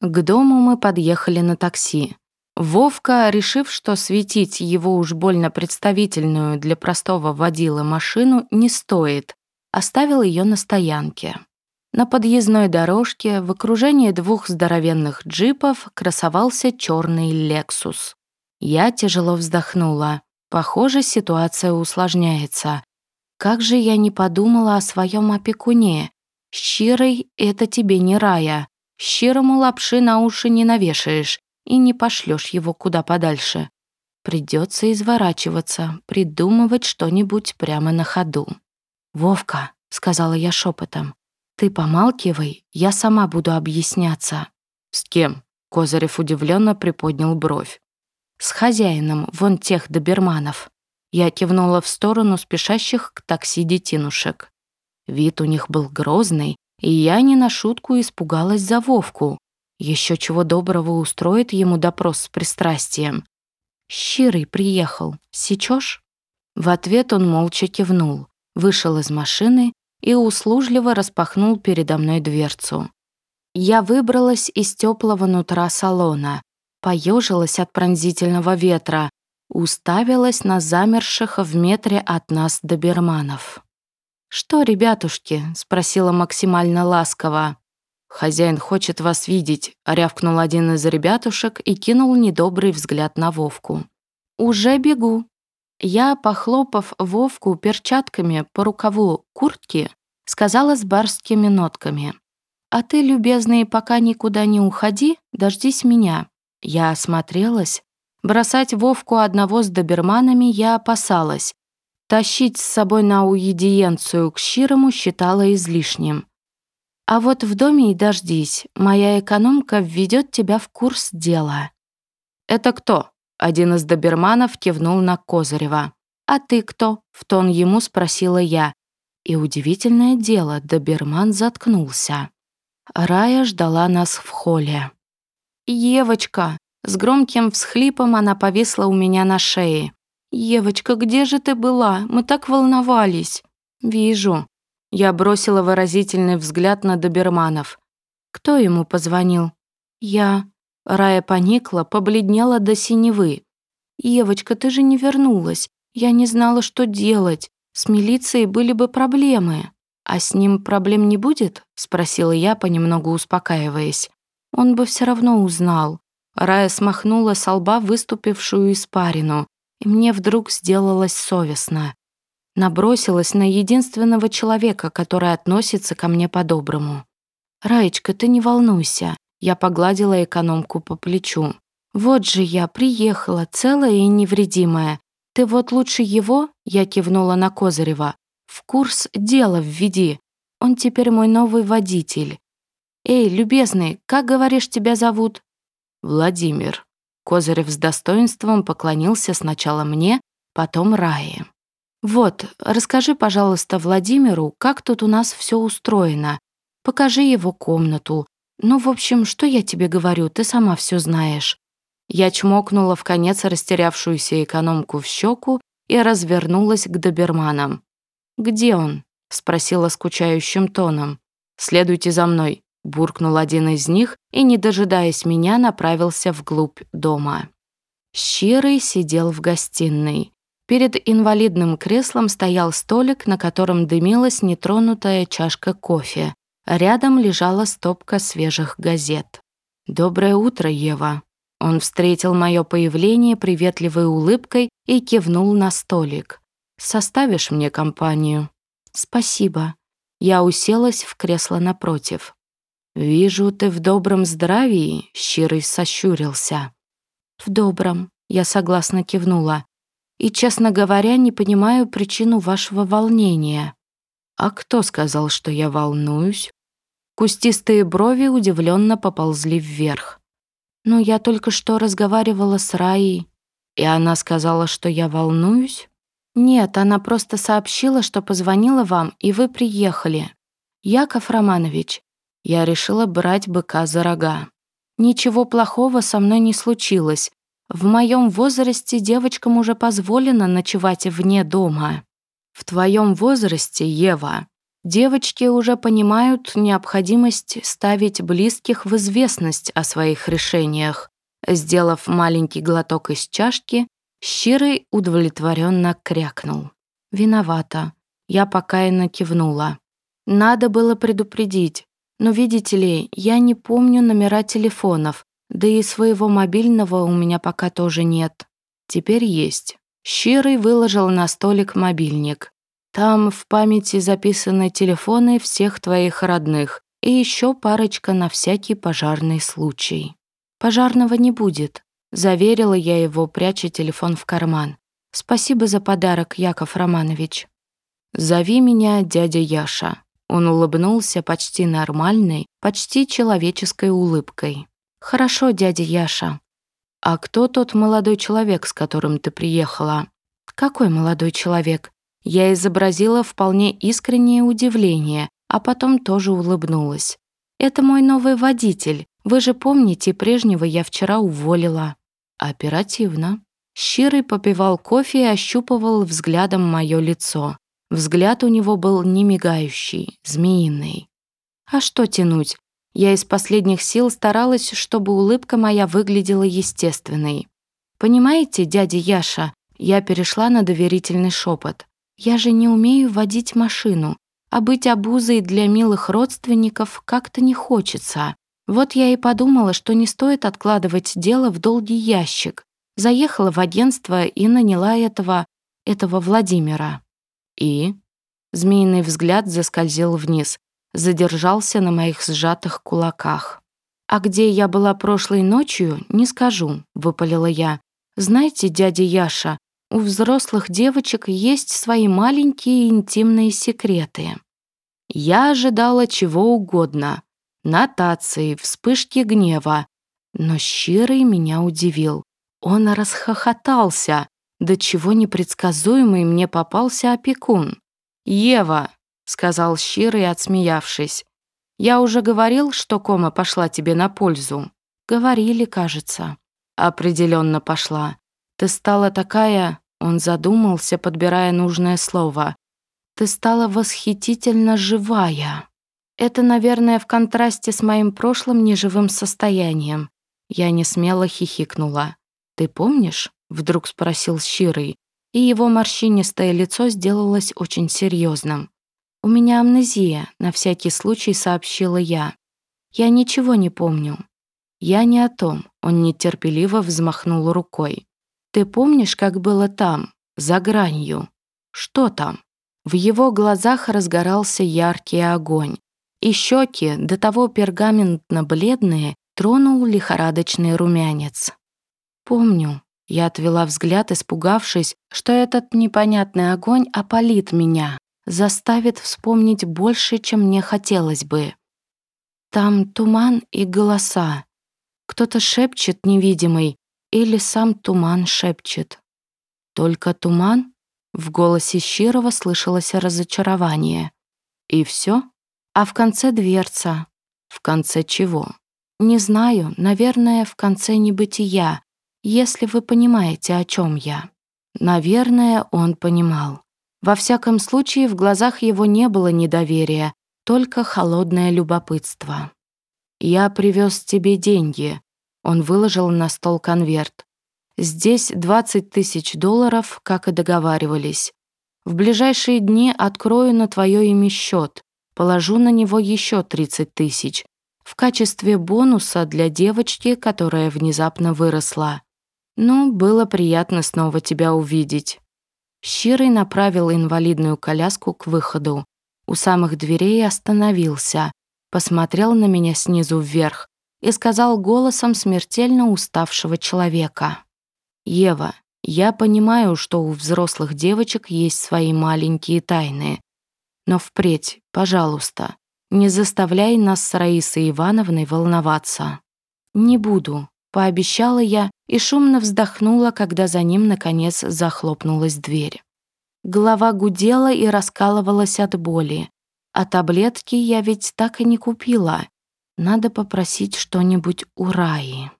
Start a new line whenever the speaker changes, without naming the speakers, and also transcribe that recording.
К дому мы подъехали на такси. Вовка, решив, что светить его уж больно представительную для простого водила машину не стоит, оставил ее на стоянке. На подъездной дорожке в окружении двух здоровенных джипов красовался черный «Лексус». Я тяжело вздохнула. Похоже, ситуация усложняется. Как же я не подумала о своем опекуне. Щирый — это тебе не рая. Щирому лапши на уши не навешаешь и не пошлешь его куда подальше. Придется изворачиваться, придумывать что-нибудь прямо на ходу. «Вовка», — сказала я шепотом, — «ты помалкивай, я сама буду объясняться».
«С кем?» — Козырев удивленно приподнял бровь.
«С хозяином, вон тех доберманов». Я кивнула в сторону спешащих к такси детинушек. Вид у них был грозный, и я не на шутку испугалась за Вовку. Еще чего доброго устроит ему допрос с пристрастием. «Щирый приехал. Сечешь?» В ответ он молча кивнул, вышел из машины и услужливо распахнул передо мной дверцу. Я выбралась из теплого нутра салона, поежилась от пронзительного ветра, уставилась на замерших в метре от нас доберманов. «Что, ребятушки?» — спросила максимально ласково.
«Хозяин хочет вас видеть», — рявкнул один из ребятушек и кинул недобрый взгляд на Вовку.
«Уже бегу». Я, похлопав Вовку перчатками по рукаву куртки, сказала с барскими нотками. «А ты, любезный, пока никуда не уходи, дождись меня». Я осмотрелась. Бросать Вовку одного с доберманами я опасалась, Тащить с собой на уедиенцию к Щирому считала излишним. А вот в доме и дождись, моя экономка введет тебя в курс дела.
«Это кто?» — один из доберманов кивнул на Козырева.
«А ты кто?» — в тон ему спросила я. И удивительное дело, доберман заткнулся. Рая ждала нас в холле. «Евочка!» С громким всхлипом она повисла у меня на шее. «Евочка, где же ты была? Мы так волновались». «Вижу». Я бросила выразительный взгляд на доберманов. «Кто ему позвонил?» «Я». Рая поникла, побледнела до синевы. «Евочка, ты же не вернулась. Я не знала, что делать. С милицией были бы проблемы». «А с ним проблем не будет?» — спросила я, понемногу успокаиваясь. «Он бы все равно узнал». Рая смахнула с лба выступившую испарину и мне вдруг сделалось совестно. Набросилась на единственного человека, который относится ко мне по-доброму. «Раечка, ты не волнуйся», — я погладила экономку по плечу. «Вот же я, приехала, целая и невредимая. Ты вот лучше его, — я кивнула на Козырева, — в курс дела введи. Он теперь мой новый водитель. Эй, любезный, как, говоришь, тебя зовут?»
«Владимир»,
Козырев с достоинством поклонился сначала мне, потом Рае. «Вот, расскажи, пожалуйста, Владимиру, как тут у нас все устроено. Покажи его комнату. Ну, в общем, что я тебе говорю, ты сама все знаешь». Я чмокнула в конец растерявшуюся экономку в щеку и развернулась к доберманам. «Где он?» — спросила скучающим тоном.
«Следуйте за мной», буркнул один из них и, не дожидаясь меня, направился вглубь дома.
Щирый сидел в гостиной. Перед инвалидным креслом стоял столик, на котором дымилась нетронутая чашка кофе. Рядом лежала стопка свежих газет. «Доброе утро, Ева». Он встретил мое появление приветливой улыбкой и кивнул на столик. «Составишь мне компанию?» «Спасибо». Я уселась в кресло напротив.
«Вижу, ты в добром здравии», — Щирый сощурился.
«В добром», — я согласно кивнула. «И, честно говоря, не понимаю причину вашего волнения».
«А кто сказал, что я волнуюсь?»
Кустистые брови удивленно поползли вверх. «Ну, я только что разговаривала с Раей,
и она сказала, что я волнуюсь?»
«Нет, она просто сообщила, что позвонила вам, и вы приехали. Яков Романович, я решила брать быка за рога. Ничего плохого со мной не случилось. В моем возрасте девочкам уже позволено ночевать вне дома. В твоем возрасте, Ева, Девочки уже понимают необходимость ставить близких в известность о своих решениях. Сделав маленький глоток из чашки, Щирый удовлетворенно крякнул. «Виновата». Я покаянно кивнула. «Надо было предупредить. Но, видите ли, я не помню номера телефонов, да и своего мобильного у меня пока тоже нет. Теперь есть. Щирый выложил на столик мобильник. Там в памяти записаны телефоны всех твоих родных и еще парочка на всякий пожарный случай. Пожарного не будет, заверила я его, пряча телефон в карман. Спасибо за подарок, Яков Романович. Зови меня дядя Яша. Он улыбнулся почти нормальной, почти человеческой улыбкой. «Хорошо, дядя Яша». «А кто тот молодой человек, с которым ты приехала?» «Какой молодой человек?» Я изобразила вполне искреннее удивление, а потом тоже улыбнулась. «Это мой новый водитель. Вы же помните, прежнего я вчера уволила». «Оперативно». Щирый попивал кофе и ощупывал взглядом мое лицо. Взгляд у него был не мигающий, змеиный. А что тянуть? Я из последних сил старалась, чтобы улыбка моя выглядела естественной. Понимаете, дядя Яша, я перешла на доверительный шепот. Я же не умею водить машину, а быть обузой для милых родственников как-то не хочется. Вот я и подумала, что не стоит откладывать дело в долгий ящик. Заехала в агентство и наняла этого... этого Владимира. И? Змеиный взгляд заскользил вниз, задержался на моих сжатых кулаках. «А где я была прошлой ночью, не скажу», — выпалила я. «Знаете, дядя Яша, у взрослых девочек есть свои маленькие интимные секреты». Я ожидала чего угодно. Нотации, вспышки гнева. Но Щирый меня удивил. Он расхохотался, до чего непредсказуемый мне попался опекун. «Ева», — сказал Щирый, отсмеявшись, «я уже говорил, что кома пошла тебе на пользу». «Говорили, кажется». «Определенно пошла. Ты стала такая...» Он задумался, подбирая нужное слово. «Ты стала восхитительно живая». Это, наверное, в контрасте с моим прошлым неживым состоянием. Я не смело хихикнула. «Ты помнишь?» Вдруг спросил Щирый, и его морщинистое лицо сделалось очень серьезным. «У меня амнезия», — на всякий случай сообщила я. «Я ничего не помню». «Я не о том», — он нетерпеливо взмахнул рукой. «Ты помнишь, как было там, за гранью?» «Что там?» В его глазах разгорался яркий огонь, и щеки, до того пергаментно-бледные, тронул лихорадочный румянец. «Помню», я отвела взгляд, испугавшись, что этот непонятный огонь опалит меня, заставит вспомнить больше, чем мне хотелось бы. Там туман и голоса. Кто-то шепчет невидимый, или сам туман шепчет. Только туман? В голосе Щирова слышалось разочарование. И все? А в конце дверца. В конце чего? Не знаю, наверное, в конце небытия, если вы понимаете, о чем я. Наверное, он понимал. Во всяком случае, в глазах его не было недоверия, только холодное любопытство. «Я привез тебе деньги», — он выложил на стол конверт. «Здесь 20 тысяч долларов, как и договаривались. В ближайшие дни открою на твое имя счет, положу на него еще 30 тысяч, в качестве бонуса для девочки, которая внезапно выросла. «Ну, было приятно снова тебя увидеть». Щирый направил инвалидную коляску к выходу. У самых дверей остановился, посмотрел на меня снизу вверх и сказал голосом смертельно уставшего человека. «Ева, я понимаю, что у взрослых девочек есть свои маленькие тайны. Но впредь, пожалуйста, не заставляй нас с Раисой Ивановной волноваться». «Не буду», — пообещала я и шумно вздохнула, когда за ним, наконец, захлопнулась дверь. Голова гудела и раскалывалась от боли. А таблетки я ведь так и не купила. Надо попросить что-нибудь у Раи.